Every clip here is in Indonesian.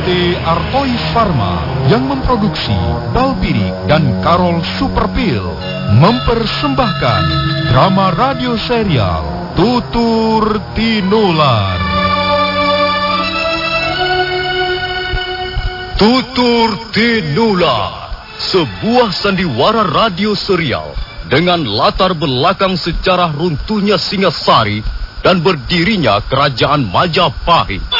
PT Artois Pharma yang memproduksi Balpirik dan Karol Superpil mempersembahkan drama radio serial Tutur Tinular. Tutur Tinular, sebuah sandiwara radio serial dengan latar belakang sejarah runtuhnya Singasari dan berdirinya Kerajaan Majapahit.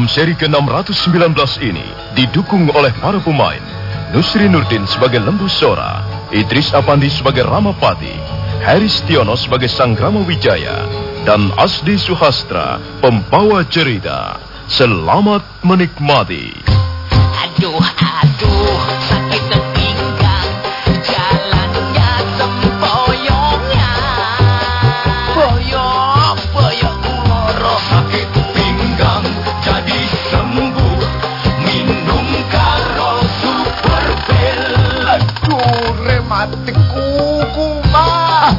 Dalam seri ke-619 ini didukung oleh para pemain Nusri Nurdin sebagai Lembu Sora, Idris Apandi sebagai Ramapati, Haris Tiono sebagai Sang Rama Wijaya, dan Asdi Suhastra, pembawa cerita. Selamat menikmati. Aduh,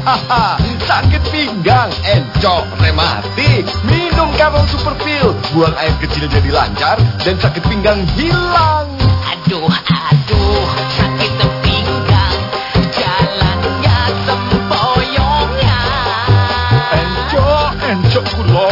mah. Sakit pinggang, encok, rematik. Minum Karol Super Pill. Buang air kecil jadi lancar dan sakit pinggang hilang. Aduh, aduh, sakit pinggang, jalannya sempoyongnya. Encok, encok kuloro.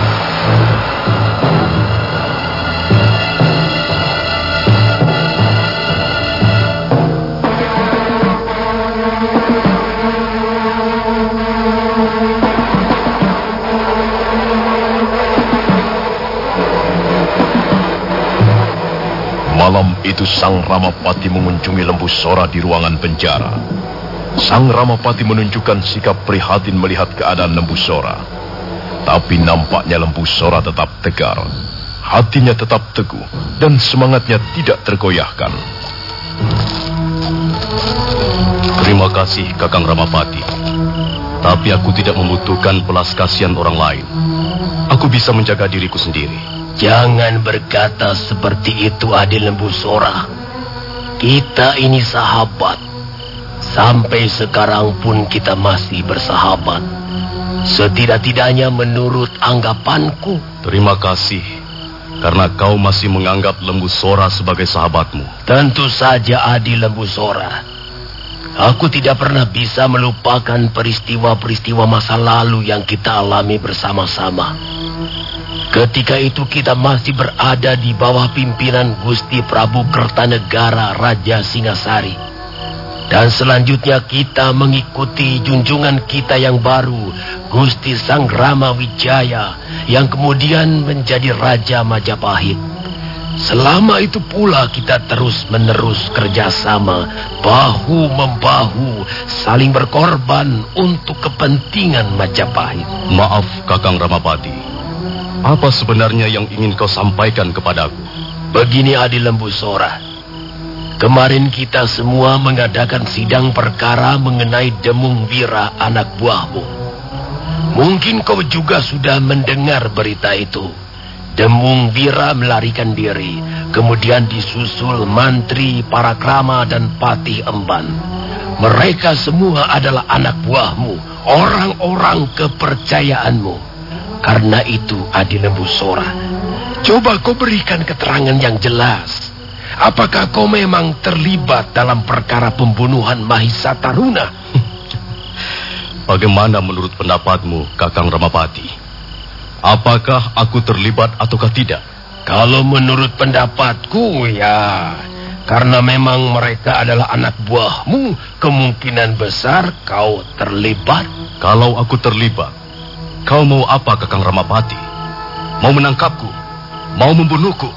Sang Ramapati mengunjungi Lembu Sora di ruangan penjara. Sang Ramapati menunjukkan sikap prihatin melihat keadaan Lembu Sora. Tapi nampaknya Lembu Sora tetap tegar. Hatinya tetap teguh dan semangatnya tidak tergoyahkan. Terima kasih Kakang Ramapati. Tapi aku tidak membutuhkan belas kasihan orang lain. Aku bisa menjaga diriku sendiri. Jangan berkata seperti itu Adil Lembu Sora. Kita ini sahabat. Sampai sekarang pun kita masih bersahabat. Setidak-tidaknya menurut anggapanku. Terima kasih karena kau masih menganggap Lembu Sora sebagai sahabatmu. Tentu saja Adil Lembu Sora. Aku tidak pernah bisa melupakan peristiwa-peristiwa masa lalu yang kita alami bersama-sama. Ketika itu kita masih berada di bawah pimpinan Gusti Prabu Kertanegara Raja Singasari. Dan selanjutnya kita mengikuti junjungan kita yang baru, Gusti Sang Rama Wijaya, yang kemudian menjadi Raja Majapahit. Selama itu pula kita terus-menerus kerjasama, bahu-membahu, saling berkorban untuk kepentingan Majapahit. Maaf Kakang Ramapati. Apa sebenarnya yang ingin kau sampaikan kepadaku? Begini Adi Lembu Sora. Kemarin kita semua mengadakan sidang perkara mengenai Demung Wira anak buahmu. Mungkin kau juga sudah mendengar berita itu. Demung Wira melarikan diri, kemudian disusul mantri, parakrama, dan patih emban. Mereka semua adalah anak buahmu, orang-orang kepercayaanmu. Karena itu, Adi Lembu Sora, coba kau berikan keterangan yang jelas. Apakah kau memang terlibat dalam perkara pembunuhan Mahisa Taruna? Bagaimana menurut pendapatmu, Kakang Ramapati? Apakah aku terlibat ataukah tidak? Kalau menurut pendapatku, ya, karena memang mereka adalah anak buahmu, kemungkinan besar kau terlibat. Kalau aku terlibat, kau mau apa, Kakang Ramapati? Mau menangkapku? Mau membunuhku?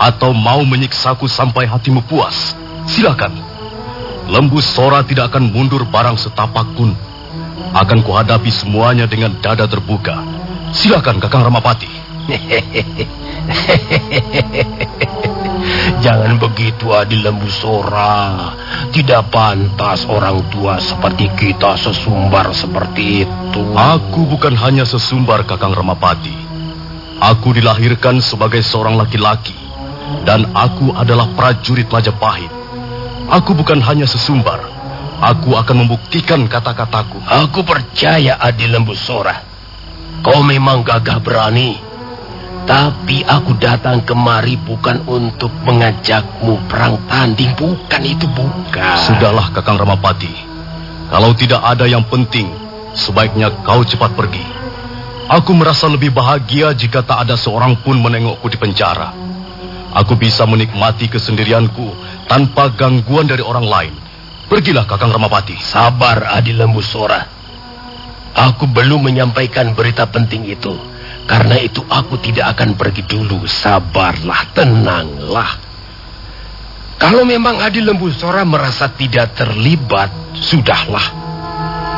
Atau mau menyiksaku sampai hatimu puas? Silakan. Lembu Sora tidak akan mundur barang setapak pun. Akan kuhadapi semuanya dengan dada terbuka. Silakan, Kakang Ramapati. Jangan begitu Adi Lembu Sora. Tidak pantas orang tua seperti kita sesumbar seperti itu. Aku bukan hanya sesumbar Kakang Ramapati. Aku dilahirkan sebagai seorang laki-laki. Dan aku adalah prajurit Majapahit. Aku bukan hanya sesumbar. Aku akan membuktikan kata-kataku. Aku percaya Adi Lembu Sora. Kau memang gagah berani. Tapi aku datang kemari bukan untuk mengajakmu perang tanding. Bukan itu, bukan. Sudahlah Kakang Ramapati. Kalau tidak ada yang penting, sebaiknya kau cepat pergi. Aku merasa lebih bahagia jika tak ada seorang pun menengokku di penjara. Aku bisa menikmati kesendirianku tanpa gangguan dari orang lain. Pergilah Kakang Ramapati. Sabar Adi Lembu Sora. Aku belum menyampaikan berita penting itu. Karena itu aku tidak akan pergi dulu. Sabarlah, tenanglah. Kalau memang Adi Lembu Sora merasa tidak terlibat, sudahlah.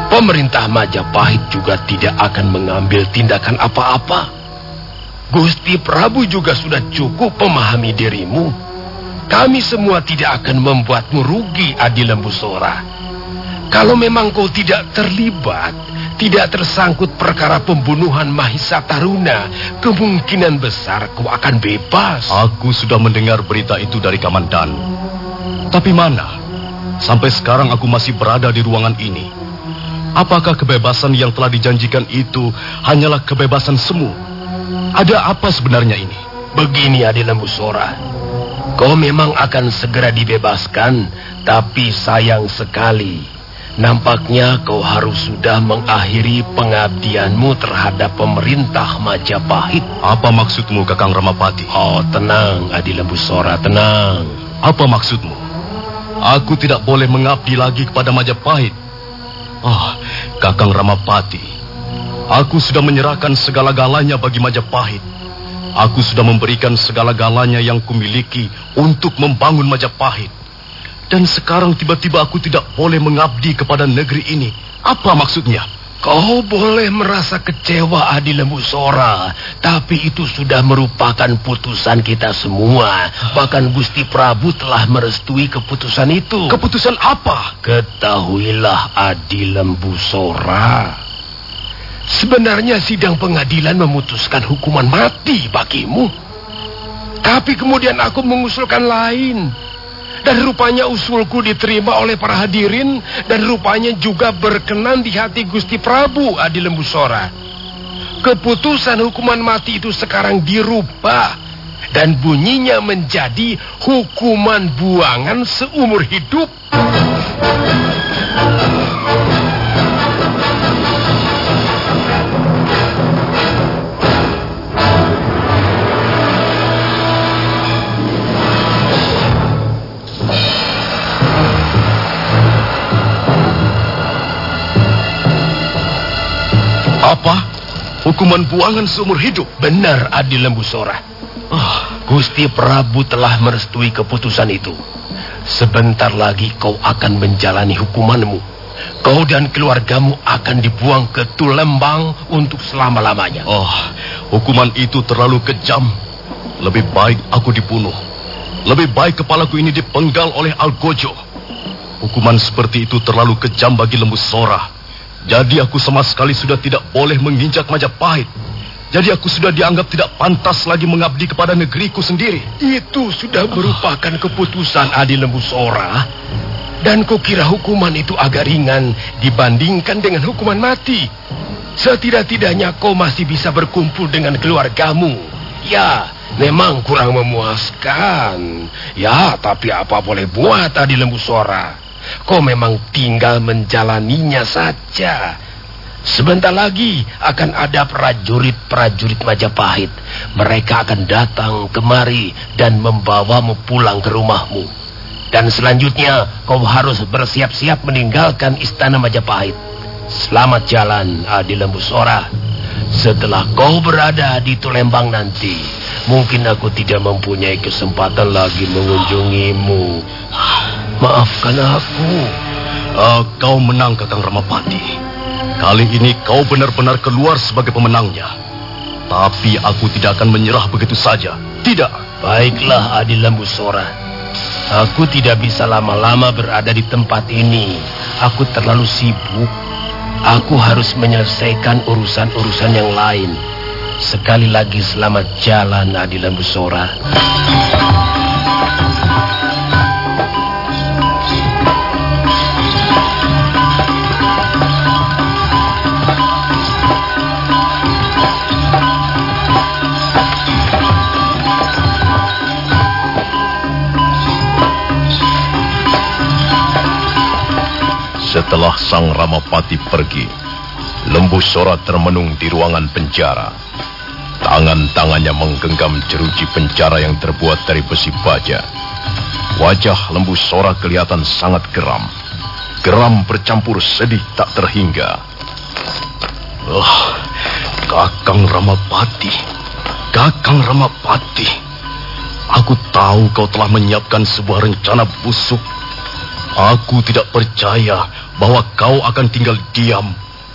Pemerintah Majapahit juga tidak akan mengambil tindakan apa-apa. Gusti Prabu juga sudah cukup memahami dirimu. Kami semua tidak akan membuatmu rugi, Adi Lembu Sora. Kalau memang kau tidak terlibat, tidak tersangkut perkara pembunuhan Mahisa Taruna, kemungkinan besar kau akan bebas. Aku sudah mendengar berita itu dari Kamandan. Tapi mana? Sampai sekarang aku masih berada di ruangan ini. Apakah kebebasan yang telah dijanjikan itu hanyalah kebebasan semu? Ada apa sebenarnya ini? Begini Adi Lembu Sora. Kau memang akan segera dibebaskan, tapi sayang sekali. Nampaknya kau harus sudah mengakhiri pengabdianmu terhadap pemerintah Majapahit. Apa maksudmu, Kakang Ramapati? Oh, tenang, Adi Lembu Sora, tenang. Apa maksudmu? Aku tidak boleh mengabdi lagi kepada Majapahit. Oh, Kakang Ramapati, aku sudah menyerahkan segala-galanya bagi Majapahit. Aku sudah memberikan segala-galanya yang kumiliki untuk membangun Majapahit. Dan sekarang tiba-tiba aku tidak boleh mengabdi kepada negeri ini. Apa maksudnya? Kau boleh merasa kecewa Adi Lembu Sora, tapi itu sudah merupakan putusan kita semua. Bahkan Gusti Prabu telah merestui keputusan itu. Keputusan apa? Ketahuilah Adi Lembu Sora. Sebenarnya sidang pengadilan memutuskan hukuman mati bagimu. Tapi kemudian aku mengusulkan lain. Dan rupanya usulku diterima oleh para hadirin dan rupanya juga berkenan di hati Gusti Prabu Adi Lembu Sora. Keputusan hukuman mati itu sekarang dirubah dan bunyinya menjadi hukuman buangan seumur hidup. Hukuman buangan seumur hidup? Benar Adi Lembu Sora. Ah, Gusti Prabu telah merestui keputusan itu. Sebentar lagi kau akan menjalani hukumanmu. Kau dan keluargamu akan dibuang ke Tulembang untuk selama-lamanya. oh, hukuman itu terlalu kejam. Lebih baik aku dibunuh. Lebih baik kepalaku ini dipenggal oleh Algojo. Hukuman seperti itu terlalu kejam bagi lembu Sora. Jadi aku sama sekali sudah tidak boleh menginjak Majapahit. Jadi aku sudah dianggap tidak pantas lagi mengabdi kepada negeriku sendiri. Itu sudah merupakan keputusan Adi Lembu Sora. Dan kukira hukuman itu agak ringan dibandingkan dengan hukuman mati. Setidak-tidaknya kau masih bisa berkumpul dengan keluargamu. Ya, memang kurang memuaskan. Ya, tapi apa boleh buat Adi Lembu Sora. Kau memang tinggal menjalaninya saja. Sebentar lagi akan ada prajurit-prajurit Majapahit. Mereka akan datang kemari dan membawamu pulang ke rumahmu. Dan selanjutnya kau harus bersiap-siap meninggalkan istana Majapahit. Selamat jalan Adi Lembu Sora. Setelah kau berada di Tulembang nanti, mungkin aku tidak mempunyai kesempatan lagi mengunjungimu. Maafkan aku. Ah, kau menang, Kakang Ramapati. Kali ini kau benar-benar keluar sebagai pemenangnya. Tapi aku tidak akan menyerah begitu saja. Tidak. Baiklah Adi Lembu Sora. Aku tidak bisa lama-lama berada di tempat ini. Aku terlalu sibuk. Aku harus menyelesaikan urusan-urusan yang lain. Sekali lagi selamat jalan Adi Lembu Setelah sang Ramapati pergi, Lembu Sora termenung di ruangan penjara. Tangan-tangannya menggenggam jeruji penjara yang terbuat dari besi baja. Wajah Lembu Sora kelihatan sangat geram. Geram bercampur sedih tak terhingga. Oh, Kakang Ramapati. Kakang Ramapati. Aku tahu kau telah menyiapkan sebuah rencana busuk Aku tidak percaya bahwa kau akan tinggal diam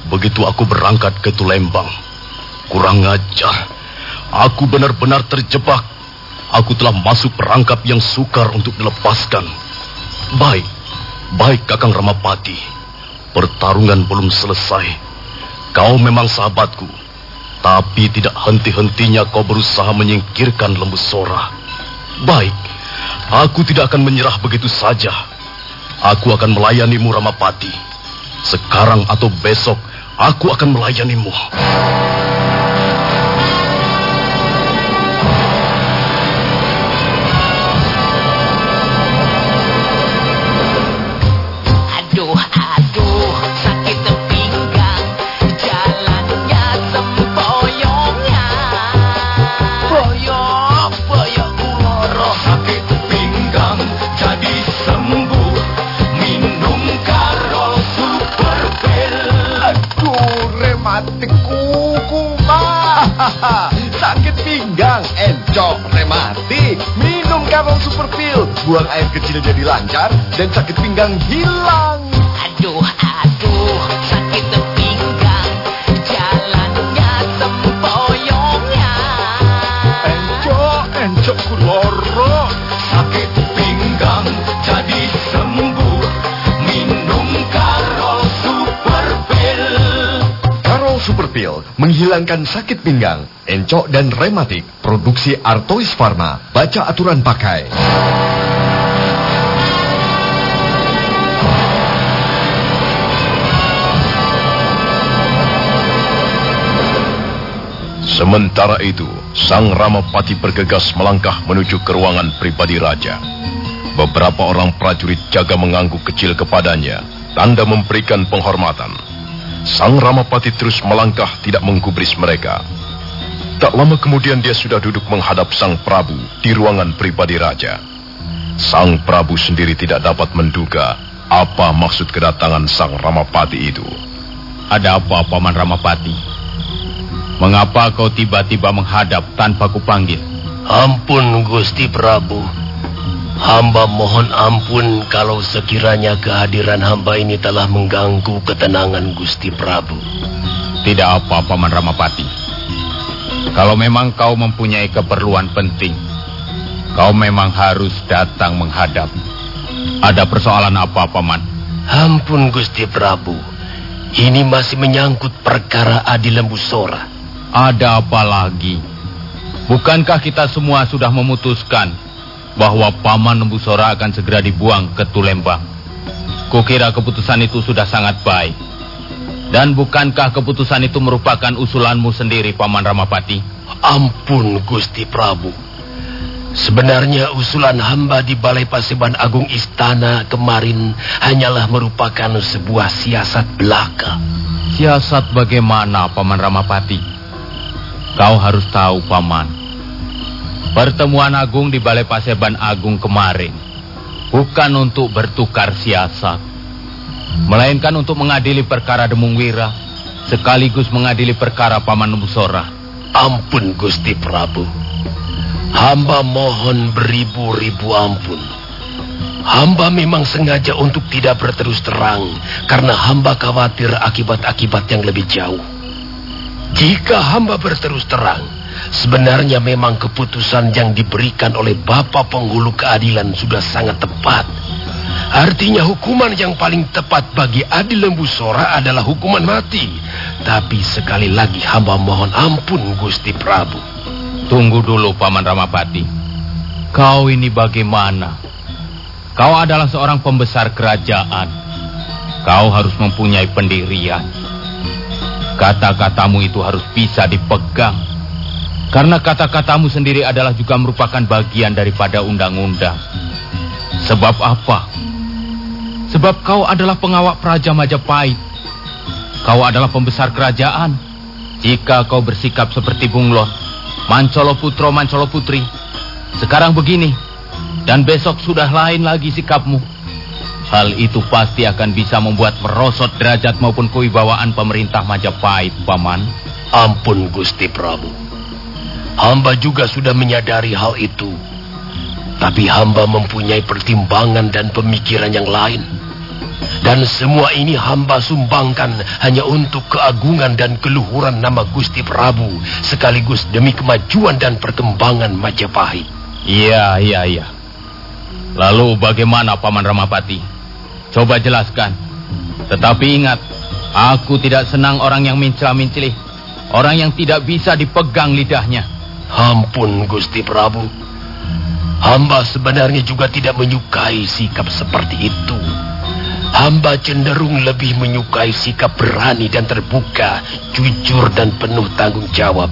begitu aku berangkat ke Tulembang. Kurang ajar. Aku benar-benar terjebak. Aku telah masuk perangkap yang sukar untuk dilepaskan. Baik, baik Kakang Ramapati. Pertarungan belum selesai. Kau memang sahabatku. Tapi tidak henti-hentinya kau berusaha menyingkirkan lembu sora. Baik, aku tidak akan menyerah begitu saja. Aku akan melayanimu Ramapati. Sekarang atau besok, aku akan melayanimu. Sakit pinggang encok rematik Minum Karol Super Pill Buang air kecil jadi lancar Dan sakit pinggang hilang. Aduh, aduh, sakit pinggang Jalannya sempoyongnya. Encok, encok kuloro Karol Super Pill menghilangkan sakit pinggang, encok dan rematik. Produksi Artois Pharma. Baca aturan pakai. Sementara itu, Sang Ramapati bergegas melangkah menuju ke ruangan pribadi raja. Beberapa orang prajurit jaga mengangguk kecil kepadanya, tanda memberikan penghormatan. Sang Ramapati terus melangkah tidak menggubris mereka. Tak lama kemudian dia sudah duduk menghadap Sang Prabu di ruangan pribadi raja. Sang Prabu sendiri tidak dapat menduga apa maksud kedatangan Sang Ramapati itu. Ada apa, Paman Ramapati? Mengapa kau tiba-tiba menghadap tanpa kupanggil? Ampun Gusti Prabu. Hamba mohon ampun kalau sekiranya kehadiran hamba ini telah mengganggu ketenangan Gusti Prabu. Tidak apa, Paman Ramapati. Kalau memang kau mempunyai keperluan penting, kau memang harus datang menghadap. Ada persoalan apa, Paman? Ampun Gusti Prabu. Ini masih menyangkut perkara Adi Lembu Sora. Ada apa lagi? Bukankah kita semua sudah memutuskan bahwa Paman Nembusora akan segera dibuang ke Tulembang? Kukira keputusan itu sudah sangat baik. Dan bukankah keputusan itu merupakan usulanmu sendiri, Paman Ramapati? Ampun Gusti Prabu. Sebenarnya usulan hamba di Balai Paseban Agung Istana kemarin hanyalah merupakan sebuah siasat belaka. Siasat bagaimana, Paman Ramapati? Kau harus tahu, Paman. Pertemuan agung di Balai Paseban Agung kemarin bukan untuk bertukar siasat, melainkan untuk mengadili perkara Demung Wira, sekaligus mengadili perkara Paman Nubusora. Ampun Gusti Prabu. Hamba mohon beribu-ribu ampun. Hamba memang sengaja untuk tidak berterus terang karena hamba khawatir akibat-akibat yang lebih jauh. Jika hamba berterus terang, sebenarnya memang keputusan yang diberikan oleh Bapak Penghulu Keadilan sudah sangat tepat. Artinya hukuman yang paling tepat bagi Adil Lembu Sora adalah hukuman mati. Tapi sekali lagi hamba mohon ampun Gusti Prabu. Tunggu dulu, Paman Ramapati. Kau ini bagaimana? Kau adalah seorang pembesar kerajaan. Kau harus mempunyai pendirian. Kata-katamu itu harus bisa dipegang. Karena kata-katamu sendiri adalah juga merupakan bagian daripada undang-undang. Sebab apa? Sebab kau adalah pengawak Praja Majapahit. Kau adalah pembesar kerajaan. Jika kau bersikap seperti Bunglon, Mancolo Putro, Mancolo Putri. Sekarang begini, dan besok sudah lain lagi sikapmu. Hal itu pasti akan bisa membuat merosot derajat maupun kewibawaan pemerintah Majapahit, Paman. Ampun Gusti Prabu. Hamba juga sudah menyadari hal itu. Tapi hamba mempunyai pertimbangan dan pemikiran yang lain. Dan semua ini hamba sumbangkan hanya untuk keagungan dan keluhuran nama Gusti Prabu. Sekaligus demi kemajuan dan perkembangan Majapahit. Iya, iya, iya. Lalu bagaimana Paman Ramapati? Coba jelaskan. Tetapi ingat, aku tidak senang orang yang mincela-mincilih. Orang yang tidak bisa dipegang lidahnya. Ampun Gusti Prabu. Hamba sebenarnya juga tidak menyukai sikap seperti itu. Hamba cenderung lebih menyukai sikap berani dan terbuka, jujur dan penuh tanggung jawab.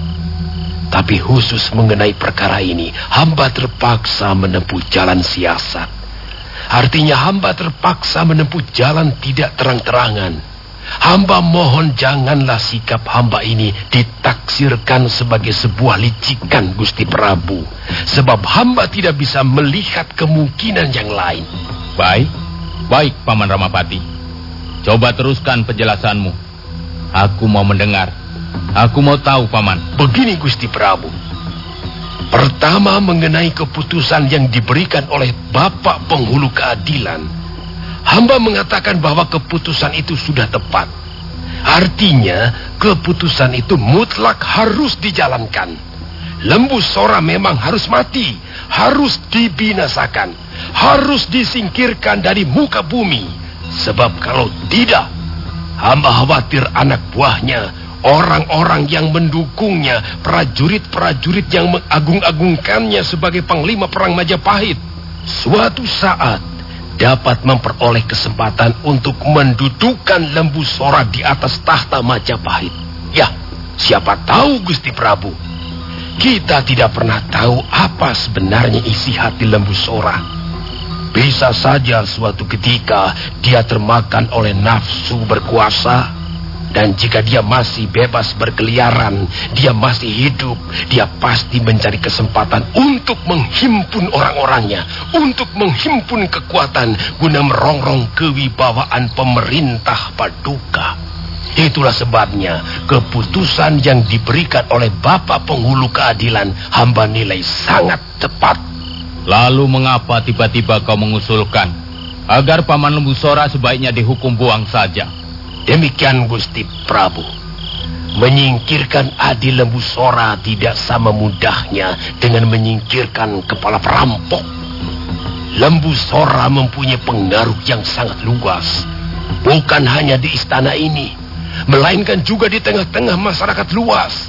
Tapi khusus mengenai perkara ini, hamba terpaksa menempuh jalan siasat. Artinya hamba terpaksa menempuh jalan tidak terang-terangan. Hamba mohon janganlah sikap hamba ini ditaksirkan sebagai sebuah licikan Gusti Prabu. Sebab hamba tidak bisa melihat kemungkinan yang lain. Baik, baik Paman Ramapati. Coba teruskan penjelasanmu. Aku mau mendengar. Aku mau tahu, Paman. Begini Gusti Prabu. Pertama mengenai keputusan yang diberikan oleh Bapak Penghulu Keadilan. Hamba mengatakan bahwa keputusan itu sudah tepat. Artinya, keputusan itu mutlak harus dijalankan. Lembu Sora memang harus mati, harus dibinasakan, harus disingkirkan dari muka bumi. Sebab kalau tidak, hamba khawatir anak buahnya, orang-orang yang mendukungnya, prajurit-prajurit yang mengagung-agungkannya sebagai panglima perang Majapahit, suatu saat dapat memperoleh kesempatan untuk mendudukan lembu sora di atas tahta Majapahit. Ya, siapa tahu Gusti Prabu. Kita tidak pernah tahu apa sebenarnya isi hati lembu sora. Bisa saja suatu ketika dia termakan oleh nafsu berkuasa dan jika dia masih bebas berkeliaran, dia masih hidup, dia pasti mencari kesempatan untuk menghimpun orang-orangnya, untuk menghimpun kekuatan guna merongrong kewibawaan pemerintah Paduka. Itulah sebabnya keputusan yang diberikan oleh Bapak Penghulu Keadilan hamba nilai sangat tepat. Lalu mengapa tiba-tiba kau mengusulkan agar Paman Lembu Sora sebaiknya dihukum buang saja? Demikian Gusti Prabu. Menyingkirkan Adi Lembu Sora tidak sama mudahnya dengan menyingkirkan kepala perampok. Lembu Sora mempunyai pengaruh yang sangat luas. Bukan hanya di istana ini, melainkan juga di tengah-tengah masyarakat luas.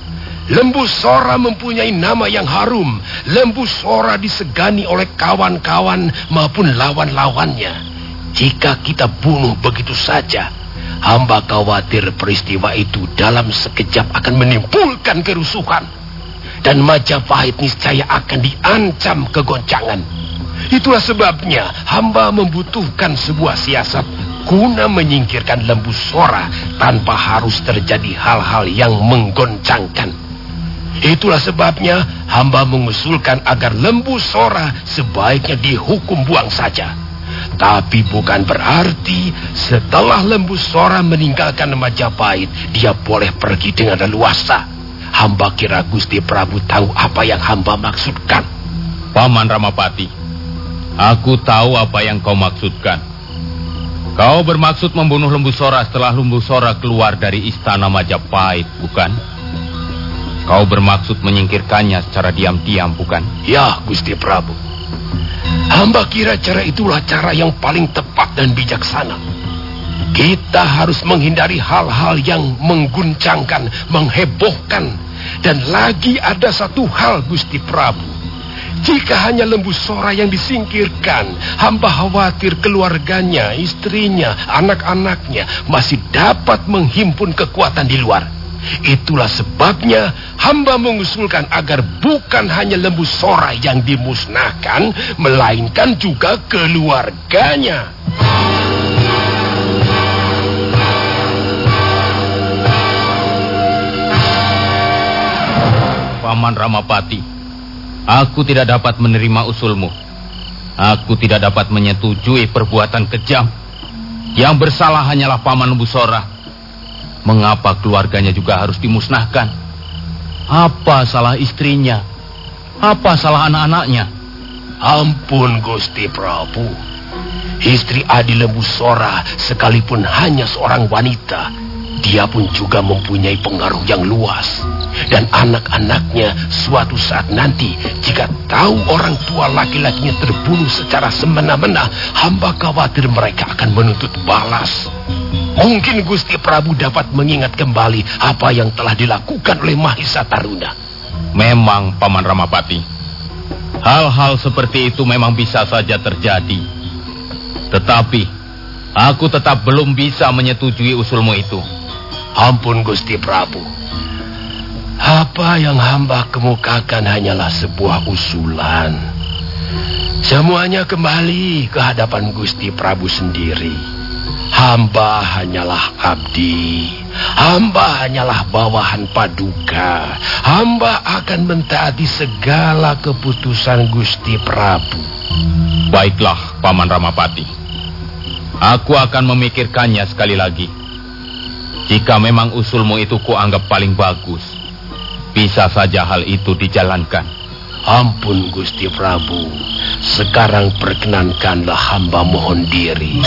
Lembu Sora mempunyai nama yang harum. Lembu Sora disegani oleh kawan-kawan maupun lawan-lawannya. Jika kita bunuh begitu saja, hamba khawatir peristiwa itu dalam sekejap akan menimbulkan kerusuhan. Dan Majapahit niscaya akan diancam kegoncangan. Itulah sebabnya hamba membutuhkan sebuah siasat guna menyingkirkan lembu sora tanpa harus terjadi hal-hal yang menggoncangkan. Itulah sebabnya hamba mengusulkan agar lembu sora sebaiknya dihukum buang saja. Tapi bukan berarti setelah lembu sora meninggalkan Majapahit, dia boleh pergi dengan leluasa. Hamba kira Gusti Prabu tahu apa yang hamba maksudkan. Paman Ramapati, aku tahu apa yang kau maksudkan. Kau bermaksud membunuh lembu sora setelah lembu sora keluar dari istana Majapahit, bukan? Kau bermaksud menyingkirkannya secara diam-diam, bukan? Ya, Gusti Prabu. Hamba kira cara itulah cara yang paling tepat dan bijaksana. Kita harus menghindari hal-hal yang mengguncangkan, menghebohkan. Dan lagi ada satu hal, Gusti Prabu. Jika hanya lembu sora yang disingkirkan, hamba khawatir keluarganya, istrinya, anak-anaknya masih dapat menghimpun kekuatan di luar. Itulah sebabnya hamba mengusulkan agar bukan hanya lembu sora yang dimusnahkan, melainkan juga keluarganya. Paman Ramapati, aku tidak dapat menerima usulmu. Aku tidak dapat menyetujui perbuatan kejam. Yang bersalah hanyalah Paman Lembu Sora Mengapa keluarganya juga harus dimusnahkan? Apa salah istrinya? Apa salah anak-anaknya? Ampun Gusti Prabu. Istri Adi Lembu Sora sekalipun hanya seorang wanita, dia pun juga mempunyai pengaruh yang luas. Dan anak-anaknya suatu saat nanti jika tahu orang tua laki-lakinya terbunuh secara semena-mena, hamba khawatir mereka akan menuntut balas. Mungkin Gusti Prabu dapat mengingat kembali apa yang telah dilakukan oleh Mahisa Taruna. Memang, Paman Ramapati. Hal-hal seperti itu memang bisa saja terjadi. Tetapi, aku tetap belum bisa menyetujui usulmu itu. Ampun Gusti Prabu. Apa yang hamba kemukakan hanyalah sebuah usulan. Semuanya kembali ke hadapan Gusti Prabu sendiri. Hamba hanyalah abdi. Hamba hanyalah bawahan paduka. Hamba akan mentaati segala keputusan Gusti Prabu. Baiklah, Paman Ramapati. Aku akan memikirkannya sekali lagi. Jika memang usulmu itu kuanggap paling bagus, bisa saja hal itu dijalankan. Ampun Gusti Prabu, sekarang perkenankanlah hamba mohon diri.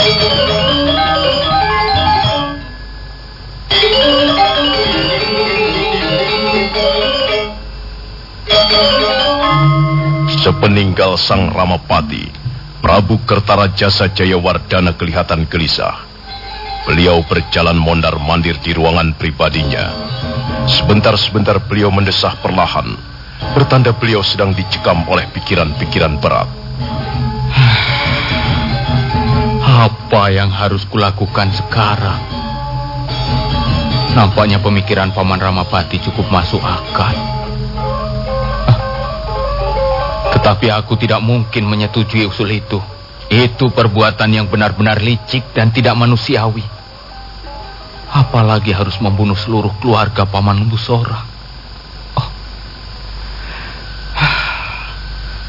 Sepeninggal sang Ramapati, Prabu Kertarajasa Jayawardana kelihatan gelisah. Beliau berjalan mondar-mandir di ruangan pribadinya. Sebentar-sebentar beliau mendesah perlahan, bertanda beliau sedang dicekam oleh pikiran-pikiran berat. Apa yang harus kulakukan sekarang? Nampaknya pemikiran Paman Ramapati cukup masuk akal. Tetapi aku tidak mungkin menyetujui usul itu. Itu perbuatan yang benar-benar licik dan tidak manusiawi. Apalagi harus membunuh seluruh keluarga Paman Busora.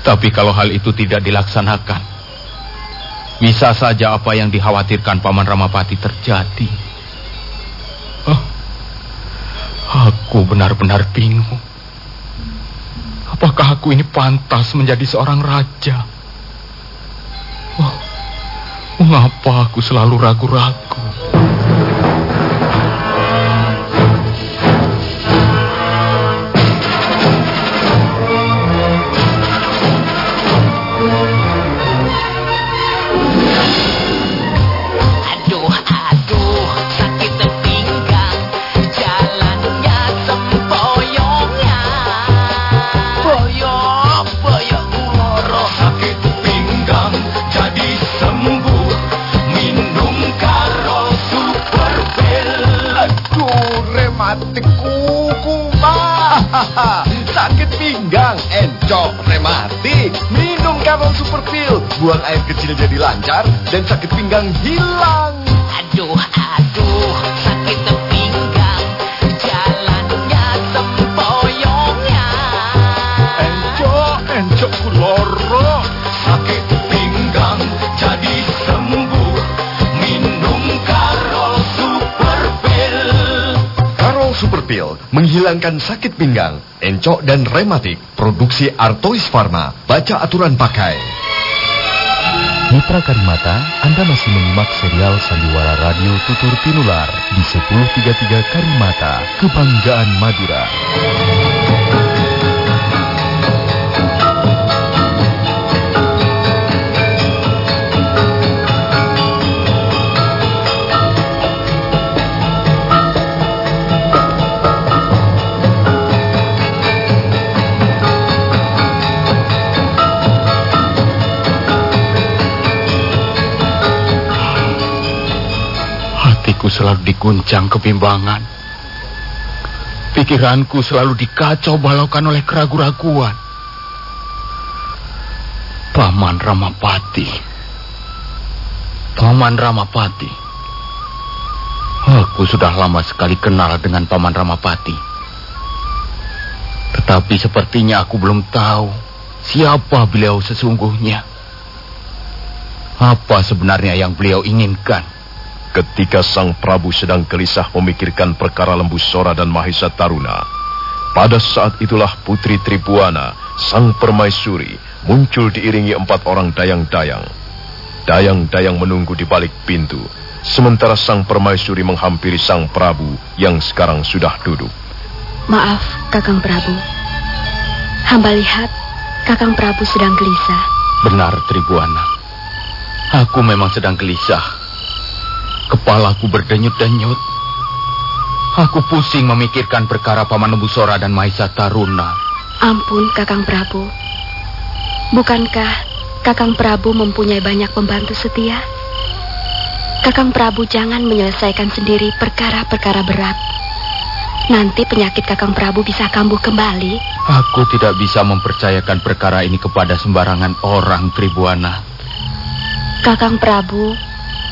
Tapi kalau hal itu tidak dilaksanakan, bisa saja apa yang dikhawatirkan Paman Ramapati terjadi. Oh. Aku benar-benar bingung. Apakah aku ini pantas menjadi seorang raja? Oh, mengapa aku selalu ragu-ragu? sakit pinggang encok rematik. Minum Karol Super Pill buang air kecil jadi lancar dan sakit pinggang hilang Pill menghilangkan sakit pinggang, encok dan rematik. Produksi Artois Pharma. Baca aturan pakai. Mitra Karimata, Anda masih menyimak serial Sandiwara Radio Tutur Pinular di 1033 Karimata, Kebanggaan Madura. Selalu diguncang kebimbangan. Pikiranku selalu dikacau balaukan oleh keraguan-raguan. Paman Ramapati. Paman Ramapati. Aku sudah lama sekali kenal dengan Paman Ramapati. Tetapi sepertinya aku belum tahu siapa beliau sesungguhnya. Apa sebenarnya yang beliau inginkan? Ketika Sang Prabu sedang gelisah memikirkan perkara Lembu Sora dan Mahesa Taruna, pada saat itulah Putri Tribuana, Sang Permaisuri, muncul diiringi empat orang dayang-dayang. Dayang-dayang menunggu di balik pintu, sementara Sang Permaisuri menghampiri Sang Prabu yang sekarang sudah duduk. Maaf, Kakang Prabu. Hamba lihat Kakang Prabu sedang gelisah. Benar, Tribuana. Aku memang sedang gelisah. Kepalaku berdenyut-denyut. Aku pusing memikirkan perkara Paman Lembu Sora dan Mahesa Taruna. Ampun, Kakang Prabu. Bukankah Kakang Prabu mempunyai banyak pembantu setia? Kakang Prabu jangan menyelesaikan sendiri perkara-perkara berat. Nanti penyakit Kakang Prabu bisa kambuh kembali. Aku tidak bisa mempercayakan perkara ini kepada sembarangan orang, Tribuana. Kakang Prabu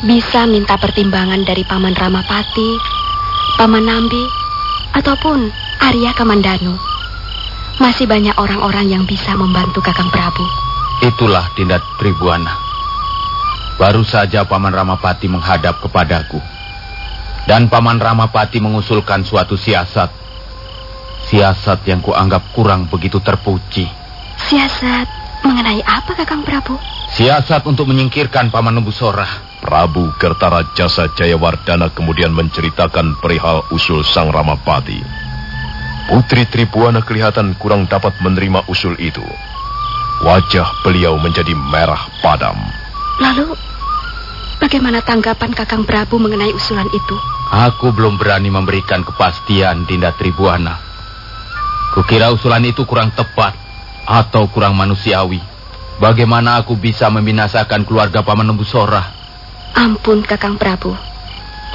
bisa minta pertimbangan dari Paman Ramapati, Paman Nambi, ataupun Arya Kamandanu. Masih banyak orang-orang yang bisa membantu Kakang Prabu. Itulah Dinda Tribuana. Baru saja Paman Ramapati menghadap kepadaku. Dan Paman Ramapati mengusulkan suatu siasat. Siasat yang kuanggap kurang begitu terpuji. Siasat mengenai apa Kakang Prabu? Siasat untuk menyingkirkan Paman Lembu Sora. Prabu Kertara Jasa Jayawardana kemudian menceritakan perihal usul Sang Ramapati. Putri Tribuana kelihatan kurang dapat menerima usul itu. Wajah beliau menjadi merah padam. Lalu, bagaimana tanggapan Kakang Prabu mengenai usulan itu? Aku belum berani memberikan kepastian, Dinda Tribuana. Kukira usulan itu kurang tepat atau kurang manusiawi. Bagaimana aku bisa membinasakan keluarga Paman Lembu Sora? Ampun Kakang Prabu.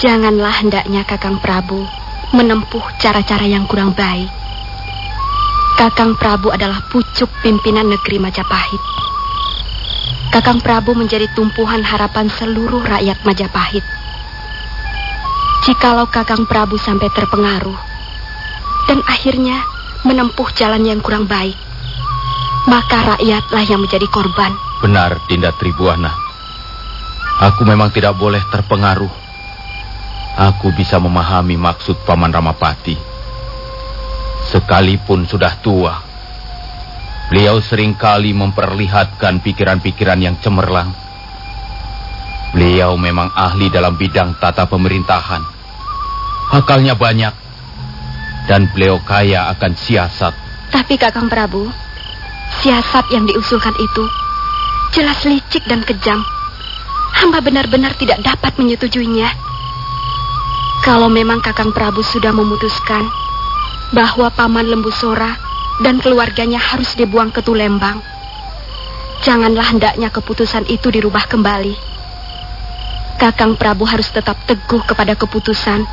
Janganlah hendaknya Kakang Prabu menempuh cara-cara yang kurang baik. Kakang Prabu adalah pucuk pimpinan negeri Majapahit. Kakang Prabu menjadi tumpuhan harapan seluruh rakyat Majapahit. Jikalau Kakang Prabu sampai terpengaruh dan akhirnya menempuh jalan yang kurang baik, maka rakyatlah yang menjadi korban. Benar, Dinda Tribuana. Aku memang tidak boleh terpengaruh. Aku bisa memahami maksud Paman Ramapati. Sekalipun sudah tua, beliau sering kali memperlihatkan pikiran-pikiran yang cemerlang. Beliau memang ahli dalam bidang tata pemerintahan. Akalnya banyak. Dan beliau kaya akan siasat. Tapi Kakang Prabu, siasat yang diusulkan itu jelas licik dan kejam. Hamba benar-benar tidak dapat menyetujuinya. Kalau memang Kakang Prabu sudah memutuskan bahwa Paman Lembu Sora dan keluarganya harus dibuang ke Tulembang, janganlah hendaknya keputusan itu dirubah kembali. Kakang Prabu harus tetap teguh kepada keputusan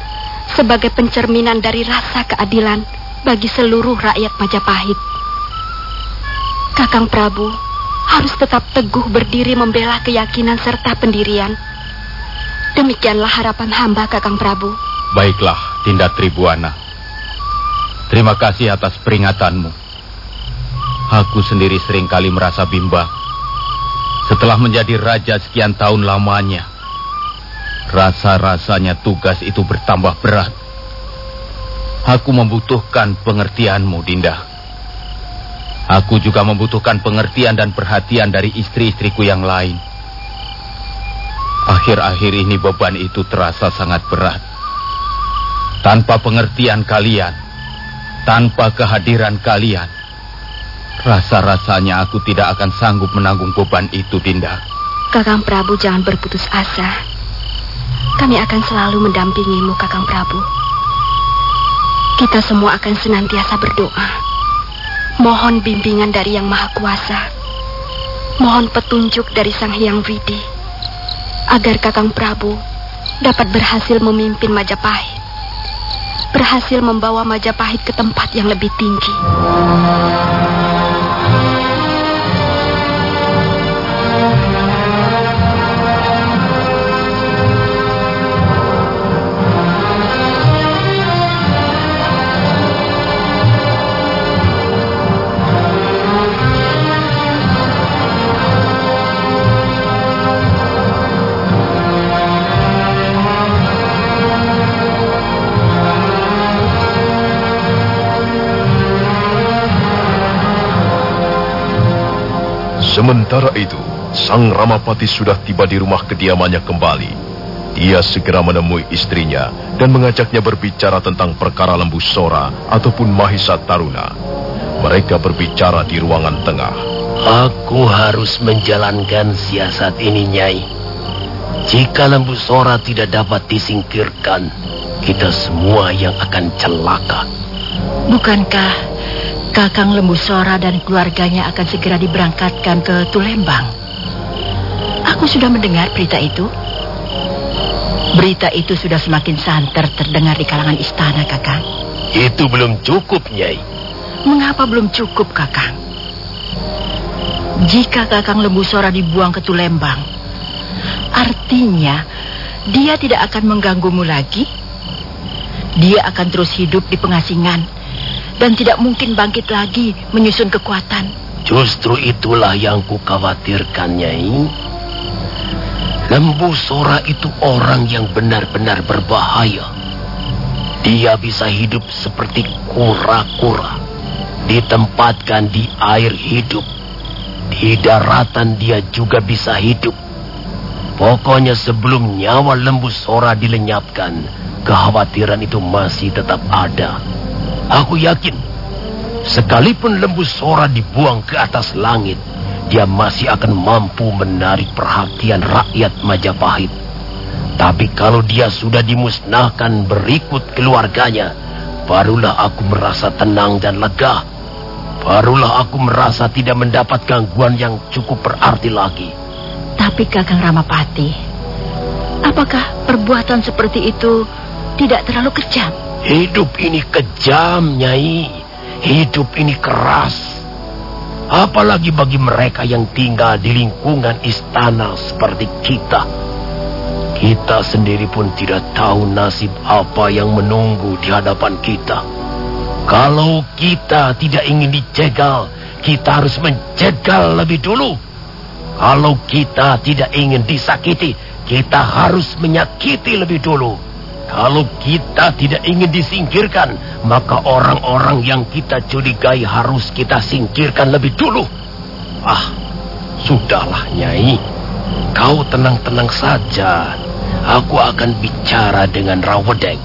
sebagai pencerminan dari rasa keadilan bagi seluruh rakyat Majapahit. Kakang Prabu harus tetap teguh berdiri membela keyakinan serta pendirian. Demikianlah harapan hamba Kakang Prabu. Baiklah, Dinda Tribuana. Terima kasih atas peringatanmu. Aku sendiri sering kali merasa bimbang. Setelah menjadi raja sekian tahun lamanya, rasa-rasanya tugas itu bertambah berat. Aku membutuhkan pengertianmu, Dinda. Aku juga membutuhkan pengertian dan perhatian dari istri-istriku yang lain. Akhir-akhir ini beban itu terasa sangat berat. Tanpa pengertian kalian, tanpa kehadiran kalian, rasa-rasanya aku tidak akan sanggup menanggung beban itu, Dinda. Kakang Prabu jangan berputus asa. Kami akan selalu mendampingimu, Kakang Prabu. Kita semua akan senantiasa berdoa. Mohon bimbingan dari Yang Maha Kuasa. Mohon petunjuk dari Sang Hyang Widi. Agar Kakang Prabu dapat berhasil memimpin Majapahit. Berhasil membawa Majapahit ke tempat yang lebih tinggi. Sementara itu, Sang Ramapati sudah tiba di rumah kediamannya kembali. Dia segera menemui istrinya dan mengajaknya berbicara tentang perkara lembu sora ataupun Mahisa Taruna. Mereka berbicara di ruangan tengah. Aku harus menjalankan siasat ini, Nyai. Jika lembu sora tidak dapat disingkirkan, kita semua yang akan celaka. Bukankah Kakang Lembu Sora dan keluarganya akan segera diberangkatkan ke Tulembang? Aku sudah mendengar berita itu. Berita itu sudah semakin santer terdengar di kalangan istana, Kakang. Itu belum cukup, Nyai. Mengapa belum cukup, Kakang? Jika Kakang Lembu Sora dibuang ke Tulembang, artinya dia tidak akan mengganggumu lagi. Dia akan terus hidup di pengasingan dan tidak mungkin bangkit lagi menyusun kekuatan. Justru itulah yang ku khawatirkan, Nyai. Lembu Sora itu orang yang benar-benar berbahaya. Dia bisa hidup seperti kura-kura. Ditempatkan di air hidup. Di daratan dia juga bisa hidup. Pokoknya sebelum nyawa lembu Sora dilenyapkan, kekhawatiran itu masih tetap ada. Aku yakin, sekalipun lembu sora dibuang ke atas langit, dia masih akan mampu menarik perhatian rakyat Majapahit. Tapi kalau dia sudah dimusnahkan berikut keluarganya, barulah aku merasa tenang dan lega. Barulah aku merasa tidak mendapat gangguan yang cukup berarti lagi. Tapi Kakang Ramapati, apakah perbuatan seperti itu tidak terlalu kejam? Hidup ini kejam, Nyai. Hidup ini keras. Apalagi bagi mereka yang tinggal di lingkungan istana seperti kita. Kita sendiri pun tidak tahu nasib apa yang menunggu di hadapan kita. Kalau kita tidak ingin dicegal, kita harus mencegal lebih dulu. Kalau kita tidak ingin disakiti, kita harus menyakiti lebih dulu. Kalau kita tidak ingin disingkirkan, maka orang-orang yang kita curigai harus kita singkirkan lebih dulu. Ah, sudahlah, Nyai. Kau tenang-tenang saja. Aku akan bicara dengan Rawedeng.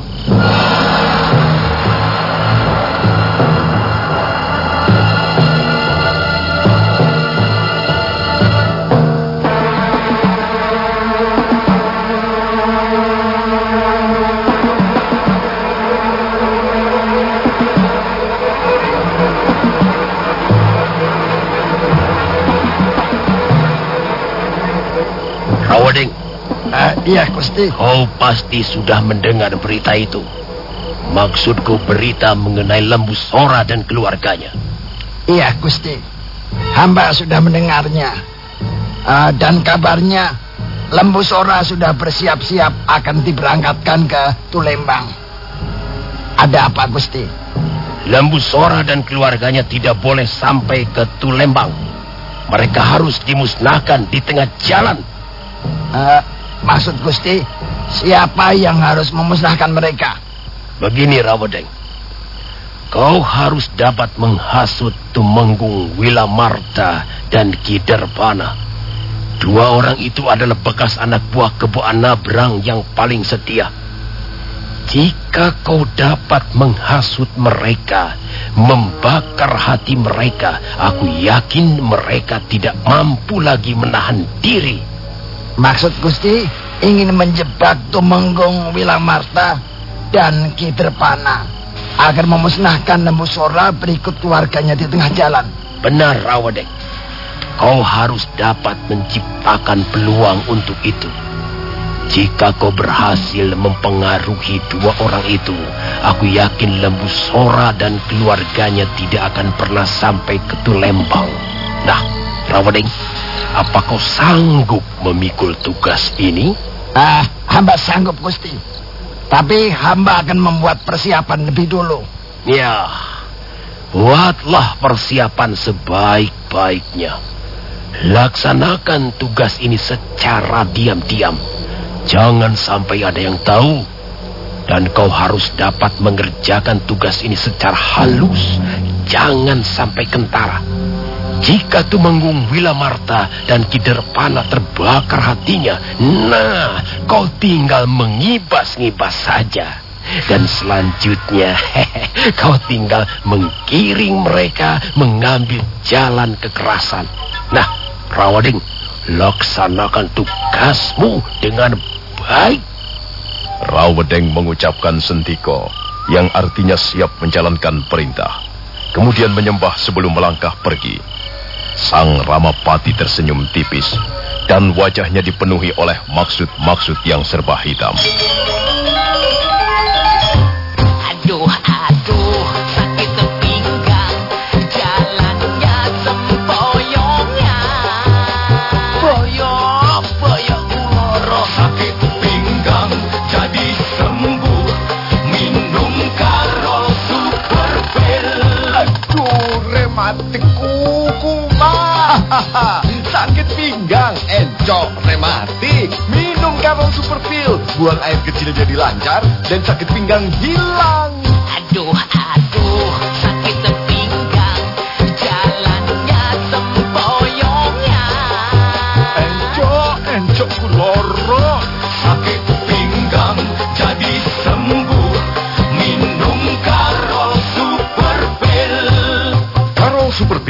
Iya, Gusti. Kau pasti sudah mendengar berita itu. Maksudku berita mengenai Lembu Sora dan keluarganya. Iya, Gusti. Hamba sudah mendengarnya. Ah, dan kabarnya Lembu Sora sudah bersiap-siap akan diberangkatkan ke Tulembang. Ada apa, Gusti? Lembu Sora dan keluarganya tidak boleh sampai ke Tulembang. Mereka harus dimusnahkan di tengah jalan. Ah, maksud Gusti, siapa yang harus memusnahkan mereka? Begini Rawedeng. Kau harus dapat menghasut Tumenggung, Wilamarta, dan Kiderpana. Dua orang itu adalah bekas anak buah Kebo Anabrang yang paling setia. Jika kau dapat menghasut mereka, membakar hati mereka, aku yakin mereka tidak mampu lagi menahan diri. Maksud Gusti ingin menjebak Tumenggung Wilamarta dan Kiderpana agar memusnahkan Lembu Sora berikut keluarganya di tengah jalan. Benar, Rawadek. Kau harus dapat menciptakan peluang untuk itu. Jika kau berhasil mempengaruhi dua orang itu, aku yakin Lembu Sora dan keluarganya tidak akan pernah sampai ke Tulembang. Nah, Rawadeng, apa kau sanggup memikul tugas ini? Ah, hamba sanggup, Gusti. Tapi hamba akan membuat persiapan lebih dulu. Ya, buatlah persiapan sebaik-baiknya. Laksanakan tugas ini secara diam-diam. Jangan sampai ada yang tahu. Dan kau harus dapat mengerjakan tugas ini secara halus. Jangan sampai kentara. Jika Tumenggung Wilamarta dan Kiderpana terbakar hatinya, nah, kau tinggal mengibas-ngibas saja. Dan selanjutnya, kau tinggal menggiring mereka mengambil jalan kekerasan. Nah, Rawading, laksanakan tugasmu dengan baik. Rawedeng mengucapkan sentiko yang artinya siap menjalankan perintah. Kemudian menyembah sebelum melangkah pergi. Sang Ramapati tersenyum tipis dan wajahnya dipenuhi oleh maksud-maksud yang serba hitam. Mah Sakit pinggang encok rematik. Minum Karol Super Pil Buang air kecil jadi lancar Dan sakit pinggang hilang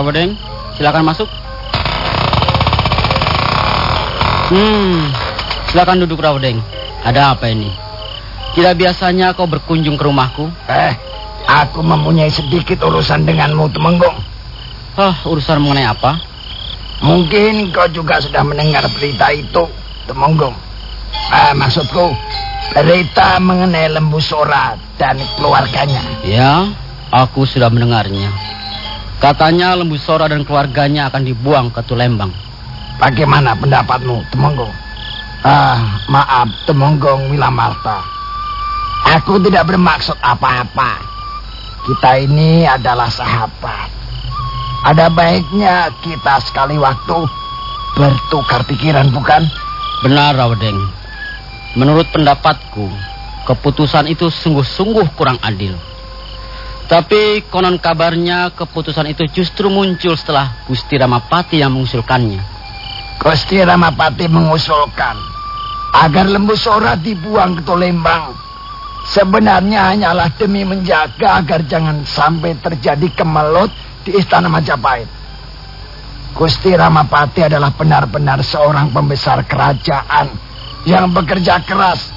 Rawedeng, silakan masuk. Hmm, silakan duduk Rawedeng. Ada apa ini? Tidak biasanya kau berkunjung ke rumahku. Eh, aku mempunyai sedikit urusan denganmu, Temenggung. Hah, urusan mengenai apa? Mungkin kau juga sudah mendengar berita itu, Temenggung. Ah, maksudku, berita mengenai Lembu Sora dan keluarganya. Ya, aku sudah mendengarnya. Katanya Lembu Sora dan keluarganya akan dibuang ke Tulembang. Bagaimana pendapatmu, Temenggung? Ah, maaf, Temenggung Wilamarta. Aku tidak bermaksud apa-apa. Kita ini adalah sahabat. Ada baiknya kita sekali waktu bertukar pikiran, bukan? Benar, Rawedeng. Menurut pendapatku, keputusan itu sungguh-sungguh kurang adil. Tapi konon kabarnya keputusan itu justru muncul setelah Gusti Ramapati yang mengusulkannya. Gusti Ramapati mengusulkan agar lembu sora dibuang ke Tolembang. Sebenarnya hanyalah demi menjaga agar jangan sampai terjadi kemelut di Istana Majapahit. Gusti Ramapati adalah benar-benar seorang pembesar kerajaan yang bekerja keras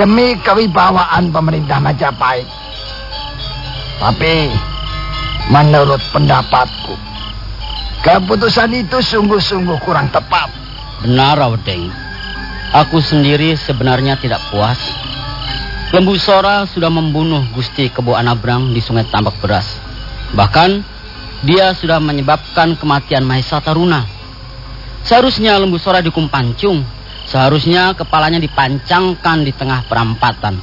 demi kewibawaan pemerintah Majapahit. Tapi menurut pendapatku, keputusan itu sungguh-sungguh kurang tepat. Benar, Rawadeng. Aku sendiri sebenarnya tidak puas. Lembu Sora sudah membunuh Gusti Kebo Anabrang di Sungai Tambak Beras. Bahkan, dia sudah menyebabkan kematian Mahesa Taruna. Seharusnya Lembu Sora dihukum pancung. Seharusnya kepalanya dipancangkan di tengah perampatan.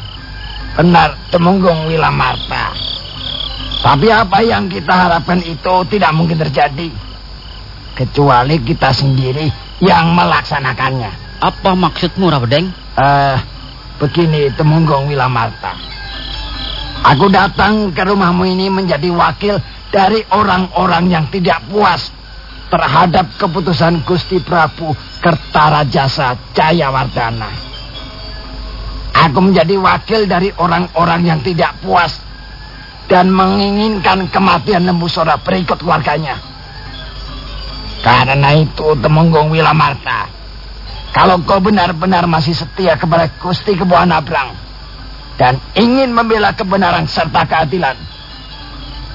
Benar, Temunggung Wilamarta. Tapi apa yang kita harapkan itu tidak mungkin terjadi. Kecuali kita sendiri yang melaksanakannya. Apa maksudmu, Rawadeng? Eh, begini Temunggung Wilamarta. Aku datang ke rumahmu ini menjadi wakil dari orang-orang yang tidak puas terhadap keputusan Gusti Prabu Kertarajasa Jayawardana. Aku menjadi wakil dari orang-orang yang tidak puas dan menginginkan kematian Lembu Sora berikut keluarganya. Karena itu Temenggung Wilamarta, kalau kau benar-benar masih setia kepada Gusti Kebuan Abrang dan ingin membela kebenaran serta keadilan,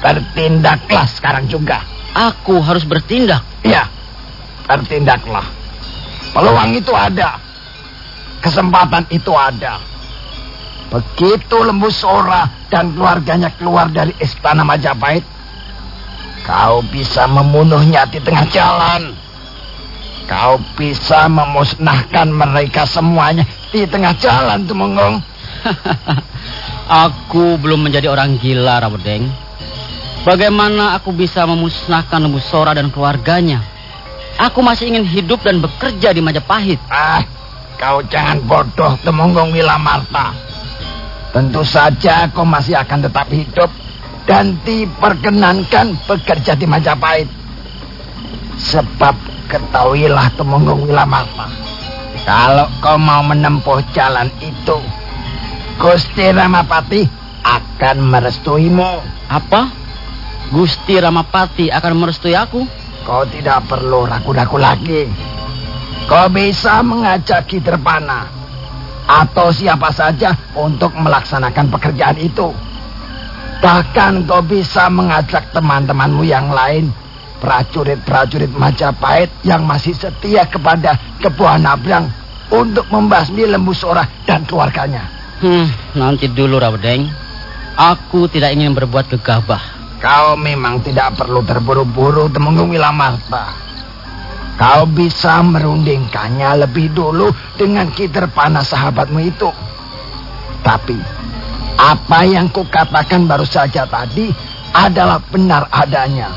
bertindaklah sekarang juga. Aku harus bertindak. Ya, bertindaklah. Peluang itu ada. Kesempatan itu ada. Begitu Lembu Sora dan keluarganya keluar dari istana Majapahit, kau bisa membunuhnya di tengah jalan. Kau bisa memusnahkan mereka semuanya di tengah jalan, Tumenggung. aku belum menjadi orang gila, Rawadeng. Bagaimana aku bisa memusnahkan Lembu Sora dan keluarganya? Aku masih ingin hidup dan bekerja di Majapahit. Ah, kau jangan bodoh, Temunggung Wilamarta. Tentu saja kau masih akan tetap hidup dan diperkenankan bekerja di Majapahit. Sebab ketahuilah Temunggung Wilamata. Kalau kau mau menempuh jalan itu, Gusti Ramapati akan merestuimu. Apa? Gusti Ramapati akan merestui aku? Kau tidak perlu ragu-ragu lagi. Kau bisa mengajak Terpana atau siapa saja untuk melaksanakan pekerjaan itu. Bahkan kau bisa mengajak teman-temanmu yang lain, prajurit-prajurit Majapahit yang masih setia kepada Kebuah Nabrang untuk membasmi Lembu Sora dan keluarganya. Hmm, nanti dulu Rawadeng. Aku tidak ingin berbuat gegabah. Kau memang tidak perlu terburu-buru Temenggung Wilamarta. Kau bisa merundingkannya lebih dulu dengan kiter panas sahabatmu itu. Tapi, apa yang kukatakan baru saja tadi adalah benar adanya.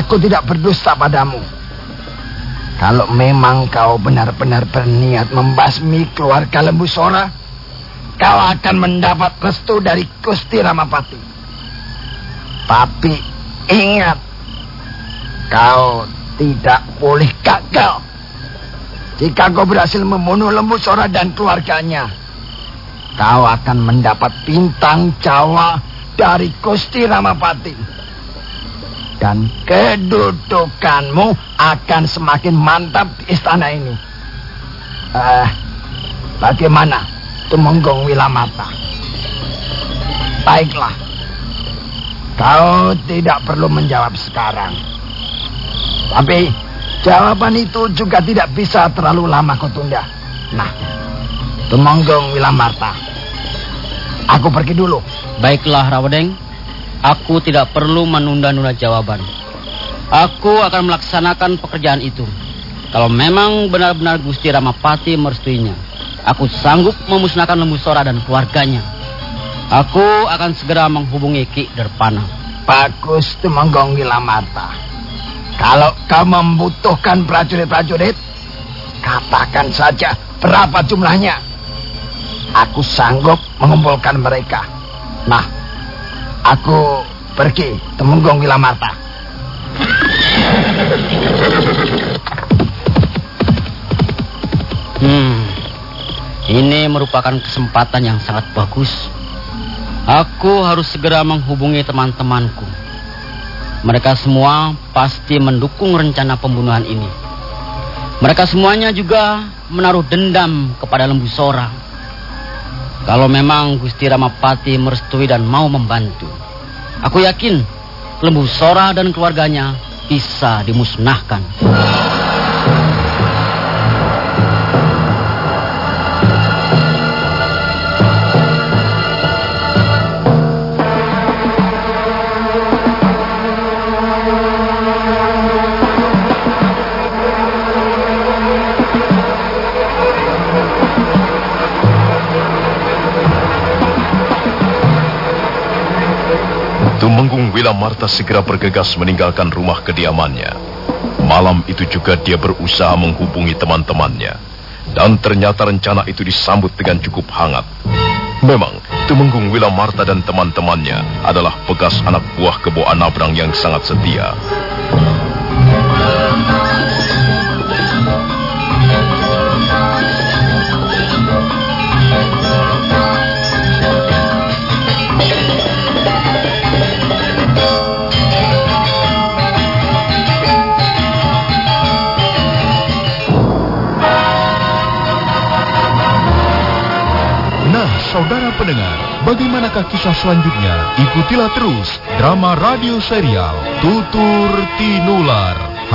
Aku tidak berdusta padamu. Kalau memang kau benar-benar berniat membasmi keluarga Lembu Sora, kau akan mendapat restu dari Gusti Ramapati. Tapi ingat, kau tidak boleh gagal. Jika kau berhasil membunuh lembu sora dan keluarganya, kau akan mendapat bintang Jawa dari Gusti Ramapati. Dan kedudukanmu akan semakin mantap di istana ini. Eh, bagaimana Tumenggung Wilamata? Baiklah. Kau tidak perlu menjawab sekarang. Tapi jawaban itu juga tidak bisa terlalu lama kau tunda. Nah, Tumenggung Wilamarta. Aku pergi dulu. Baiklah, Rawadeng. Aku tidak perlu menunda-nunda jawaban. Aku akan melaksanakan pekerjaan itu. Kalau memang benar-benar Gusti Ramapati merestuinya, aku sanggup memusnahkan Lembu Sora dan keluarganya. Aku akan segera menghubungi Ki Derpana. Bagus, Tumenggung Wilamarta. Kalau kau membutuhkan prajurit-prajurit, katakan saja berapa jumlahnya. Aku sanggup mengumpulkan mereka. Nah, Aku pergi Temunggung Wilamarta. Hmm, ini merupakan kesempatan yang sangat bagus. Aku harus segera menghubungi teman-temanku. Mereka semua pasti mendukung rencana pembunuhan ini. Mereka semuanya juga menaruh dendam kepada Lembu Sora. Kalau memang Gusti Ramapati merestui dan mau membantu, aku yakin Lembu Sora dan keluarganya bisa dimusnahkan. Tumenggung Wilamarta segera bergegas meninggalkan rumah kediamannya. Malam itu juga dia berusaha menghubungi teman-temannya. Dan ternyata rencana itu disambut dengan cukup hangat. Memang, Tumenggung Wilamarta dan teman-temannya adalah bekas anak buah Kebo Anabrang yang sangat setia. Bagaimanakah kisah selanjutnya? Ikutilah terus drama radio serial Tutur Tinular